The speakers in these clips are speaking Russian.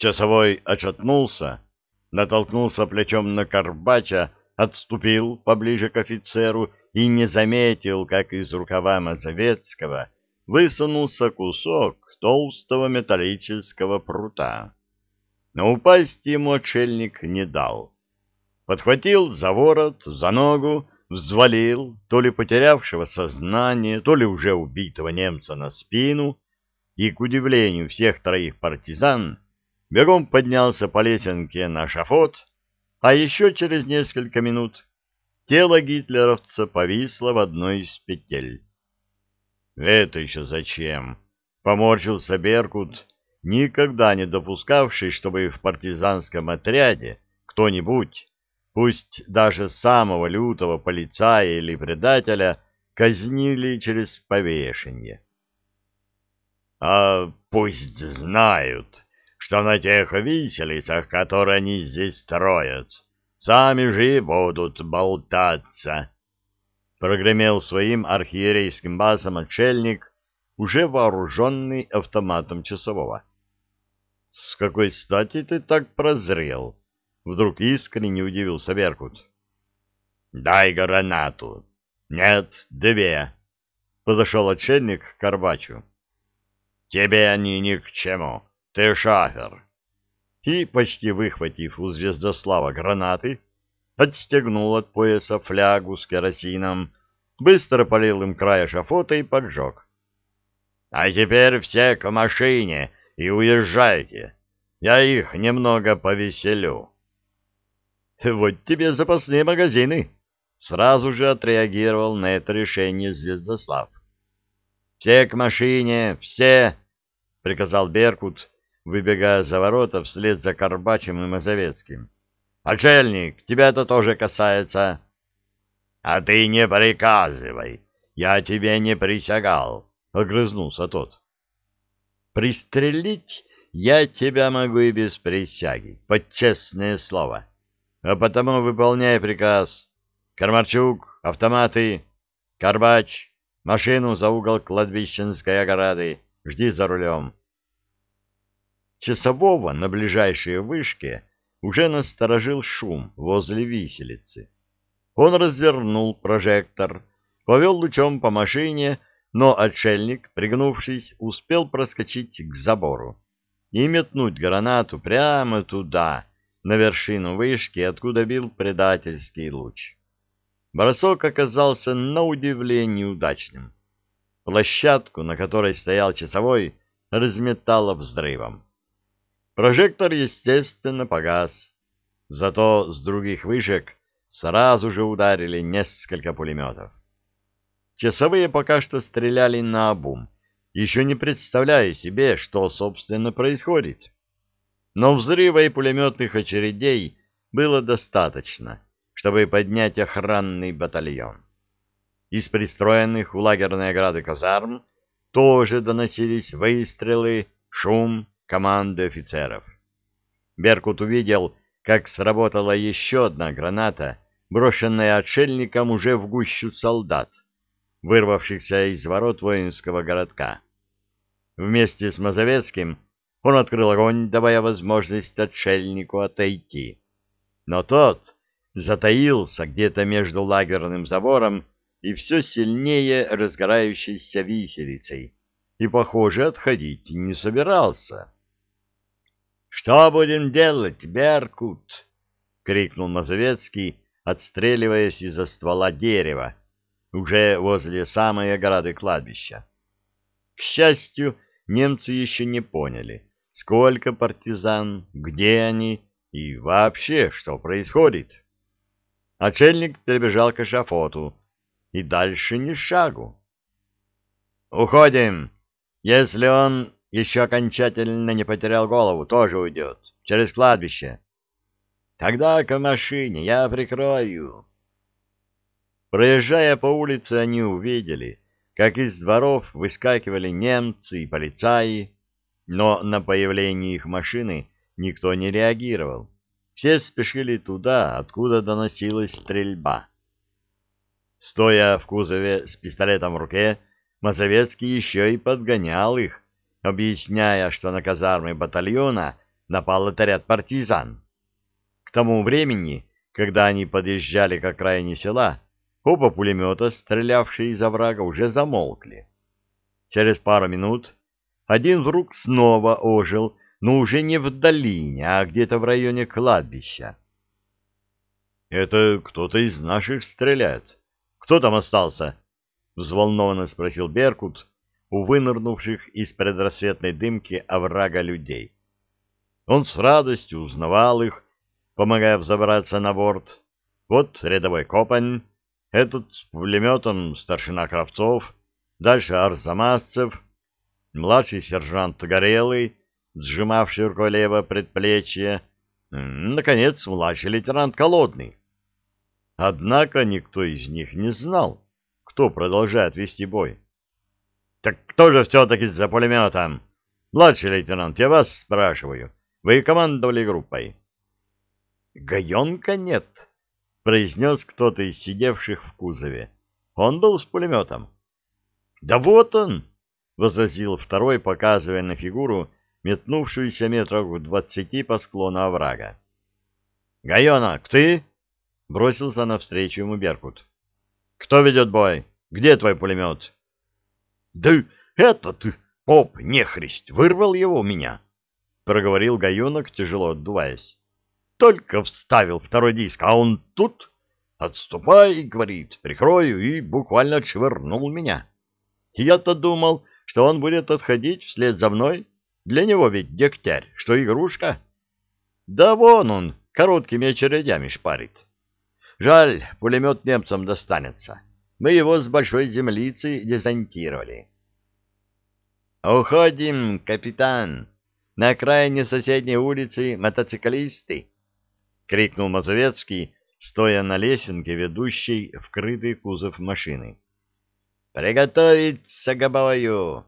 Часовой отшатнулся, натолкнулся плечом на Карбача, отступил поближе к офицеру и не заметил, как из рукава Мазовецкого высунулся кусок толстого металлического прута. Но упасть ему отшельник не дал. Подхватил за ворот, за ногу, взвалил то ли потерявшего сознание, то ли уже убитого немца на спину, и, к удивлению всех троих партизан, бегом поднялся по лесенке на шафот, а еще через несколько минут тело гитлеровца повисло в одной из петель. «Это еще зачем?» — поморщился Беркут, никогда не допускавший, чтобы в партизанском отряде кто-нибудь, пусть даже самого лютого полицая или предателя, казнили через повешение. — А пусть знают, что на тех виселицах, которые они здесь строят, сами же будут болтаться. Прогремел своим архиерейским басом отшельник, уже вооруженный автоматом часового. — С какой стати ты так прозрел? — вдруг искренне удивился Беркут. — Дай гранату. — Нет, две. Подошел отшельник к Карбачу. — Тебе они ни к чему. Ты шафер. И, почти выхватив у Звездослава гранаты, отстегнул от пояса флягу с керосином, быстро полил им края шафота и поджег. — А теперь все к машине и уезжайте. Я их немного повеселю. — Вот тебе запасные магазины! — сразу же отреагировал на это решение Звездослав. — Все к машине, все! — приказал Беркут, выбегая за ворота вслед за Карбачем и Мазовецким. — Отшельник, тебя это тоже касается. — А ты не приказывай, я тебе не присягал, — огрызнулся тот. — Пристрелить я тебя могу и без присяги, под честное слово. А потому выполняй приказ. Кармарчук, автоматы, Карбач, машину за угол кладбищенской ограды. Жди за рулем. Часового на ближайшей вышке уже насторожил шум возле виселицы. Он развернул прожектор, повел лучом по машине, но отшельник, пригнувшись, успел проскочить к забору и метнуть гранату прямо туда, на вершину вышки, откуда бил предательский луч. Бросок оказался на удивление удачным. Площадку, на которой стоял часовой, разметало взрывом. Прожектор, естественно, погас. Зато с других вышек сразу же ударили несколько пулеметов. Часовые пока что стреляли на обум, еще не представляя себе, что, собственно, происходит. Но взрыва и пулеметных очередей было достаточно, чтобы поднять охранный батальон. Из пристроенных у лагерной ограды казарм тоже доносились выстрелы, шум, команды офицеров. Беркут увидел, как сработала еще одна граната, брошенная отшельником уже в гущу солдат, вырвавшихся из ворот воинского городка. Вместе с Мазовецким он открыл огонь, давая возможность отшельнику отойти. Но тот затаился где-то между лагерным забором и все сильнее разгорающейся виселицей, и, похоже, отходить не собирался. «Что будем делать, Беркут?» — крикнул Мазовецкий, отстреливаясь из-за ствола дерева, уже возле самой ограды кладбища. К счастью, немцы еще не поняли, сколько партизан, где они и вообще, что происходит. Отшельник перебежал к эшафоту, и дальше ни шагу. «Уходим! Если он еще окончательно не потерял голову, тоже уйдет. Через кладбище. Тогда к машине, я прикрою. Проезжая по улице, они увидели, как из дворов выскакивали немцы и полицаи, но на появление их машины никто не реагировал. Все спешили туда, откуда доносилась стрельба. Стоя в кузове с пистолетом в руке, Мазовецкий еще и подгонял их, объясняя, что на казармы батальона напал отряд партизан. К тому времени, когда они подъезжали к окраине села, оба пулемета, стрелявшие из оврага, уже замолкли. Через пару минут один вдруг снова ожил, но уже не в долине, а где-то в районе кладбища. — Это кто-то из наших стреляет. Кто там остался? — взволнованно спросил Беркут у вынырнувших из предрассветной дымки оврага людей. Он с радостью узнавал их, помогая взобраться на борт. Вот рядовой Копань, этот с пулеметом старшина Кравцов, дальше Арзамасцев, младший сержант Горелый, сжимавший рукой лево предплечье, наконец, младший лейтенант Колодный. Однако никто из них не знал, кто продолжает вести бой. — Так кто же все-таки за пулеметом? Младший лейтенант, я вас спрашиваю. Вы командовали группой? — Гаенка нет, — произнес кто-то из сидевших в кузове. Он был с пулеметом. — Да вот он! — возразил второй, показывая на фигуру, метнувшуюся метров в двадцати по склону оврага. — Гаенок, ты? — бросился навстречу ему Беркут. — Кто ведет бой? Где твой пулемет? — Да этот поп нехрист вырвал его у меня, — проговорил Гаенок, тяжело отдуваясь. — Только вставил второй диск, а он тут... «Отступай!» — говорит, «прикрою» и буквально отшвырнул меня. Я-то думал, что он будет отходить вслед за мной. Для него ведь дегтярь, что игрушка. Да вон он короткими очередями шпарит. Жаль, пулемет немцам достанется. Мы его с большой землицы дезонтировали. «Уходим, капитан! На окраине соседней улицы мотоциклисты!» — крикнул Мазовецкий, стоя на лесенке, ведущей в крытый кузов машины. «Приготовиться к бою!»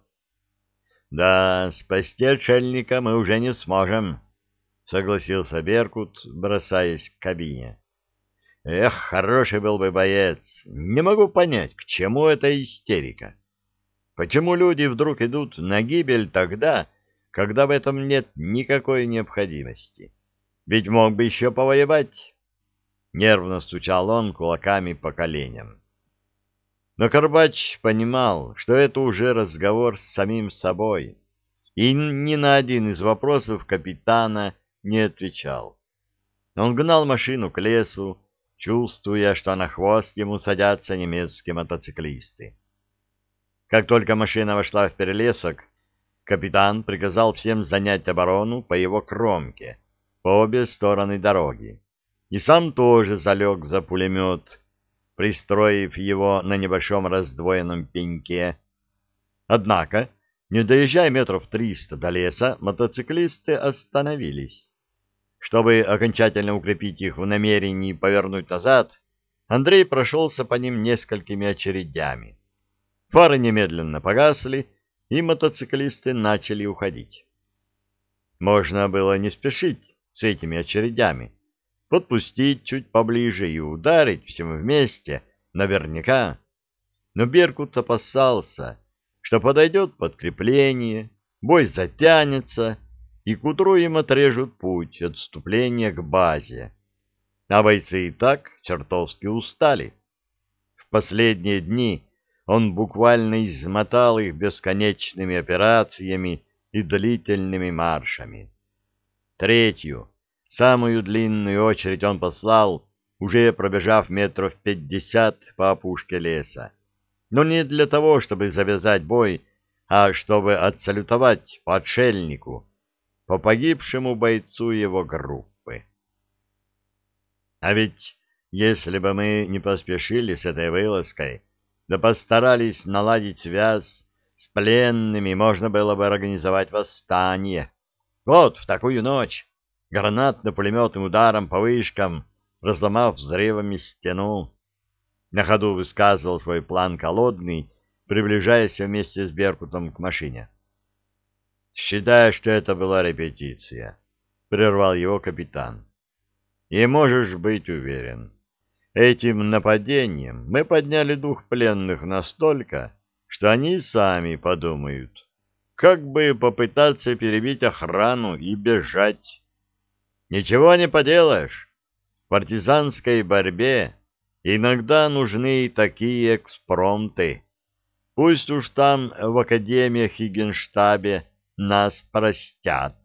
«Да, спасти отшельника мы уже не сможем», — согласился Беркут, бросаясь к кабине. «Эх, хороший был бы боец! Не могу понять, к чему эта истерика. Почему люди вдруг идут на гибель тогда, когда в этом нет никакой необходимости? Ведь мог бы еще повоевать». Нервно стучал он кулаками по коленям. Но Карбач понимал, что это уже разговор с самим собой, и ни на один из вопросов капитана не отвечал. Он гнал машину к лесу, чувствуя, что на хвост ему садятся немецкие мотоциклисты. Как только машина вошла в перелесок, капитан приказал всем занять оборону по его кромке, по обе стороны дороги и сам тоже залег за пулемет, пристроив его на небольшом раздвоенном пеньке. Однако, не доезжая метров триста до леса, мотоциклисты остановились. Чтобы окончательно укрепить их в намерении повернуть назад, Андрей прошелся по ним несколькими очередями. Фары немедленно погасли, и мотоциклисты начали уходить. Можно было не спешить с этими очередями, подпустить чуть поближе и ударить всем вместе, наверняка. Но Беркут опасался, что подойдет подкрепление, бой затянется, и к утру им отрежут путь отступления к базе. А бойцы и так чертовски устали. В последние дни он буквально измотал их бесконечными операциями и длительными маршами. Третью, Самую длинную очередь он послал, уже пробежав метров пятьдесят по опушке леса. Но не для того, чтобы завязать бой, а чтобы отсалютовать по отшельнику, по погибшему бойцу его группы. А ведь если бы мы не поспешили с этой вылазкой, да постарались наладить связь с пленными, можно было бы организовать восстание. Вот в такую ночь гранатно-пулеметным ударом по вышкам, разломав взрывами стену. На ходу высказывал свой план колодный, приближаясь вместе с Беркутом к машине. «Считай, что это была репетиция», — прервал его капитан. «И можешь быть уверен, этим нападением мы подняли дух пленных настолько, что они сами подумают, как бы попытаться перебить охрану и бежать. Ничего не поделаешь. В партизанской борьбе иногда нужны такие экспромты. Пусть уж там в академиях и генштабе нас простят».